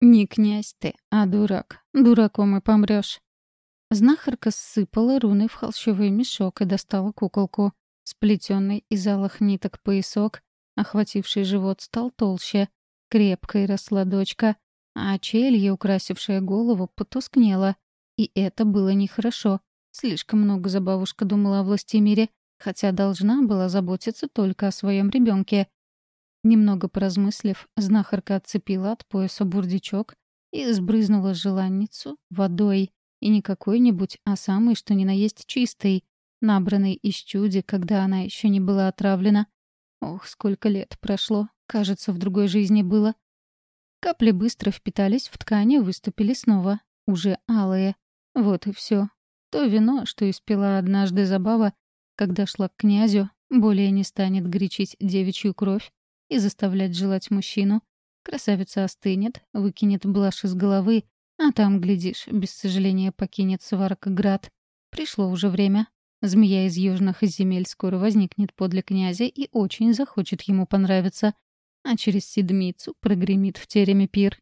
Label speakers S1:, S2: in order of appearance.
S1: Не князь ты, а дурак. Дураком и помрёшь. Знахарка ссыпала руны в холщовый мешок и достала куколку. Сплетенный из алых ниток поясок, охвативший живот, стал толще. Крепкой росла дочка, а челье, украсившая голову, потускнела. И это было нехорошо. Слишком много за бабушка думала о Властимире, хотя должна была заботиться только о своем ребенке. Немного поразмыслив, знахарка отцепила от пояса бурдичок и сбрызнула желанницу водой. И не какой-нибудь, а самый, что ни на есть чистый, набранный из чуди, когда она еще не была отравлена. Ох, сколько лет прошло. Кажется, в другой жизни было. Капли быстро впитались в ткань и выступили снова. Уже алые. Вот и все. То вино, что испила однажды забава, когда шла к князю, более не станет гречить девичью кровь и заставлять желать мужчину. Красавица остынет, выкинет блажь из головы, а там, глядишь, без сожаления покинет Сваркоград. Пришло уже время. Змея из южных земель скоро возникнет подле князя и очень захочет ему понравиться. А через седмицу прогремит в тереме пир.